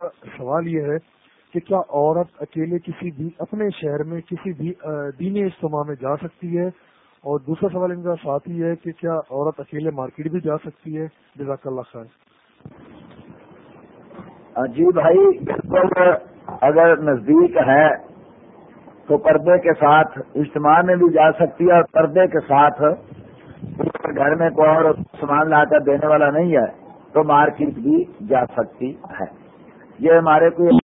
سوال یہ ہے کہ کیا عورت اکیلے کسی بھی اپنے شہر میں کسی بھی دینی اجتماع میں جا سکتی ہے؟ اور دوسرا سوال ان کا ساتھ ہی ہے کہ کیا عورت اکیلے مارکیٹ بھی جا سکتی ہے؟ جزاک اللہ خیر۔ جی بھائی، بالکل، اگر نزدیک ہے تو پردے کے ساتھ اجتماع میں بھی جا سکتی ہے اور پردے کے ساتھ گھر میں کوئی اور سامان لا کر دینے والا نہیں ہے تو مارکیٹ بھی جا سکتی ہے۔ یہ ہمارے کوئی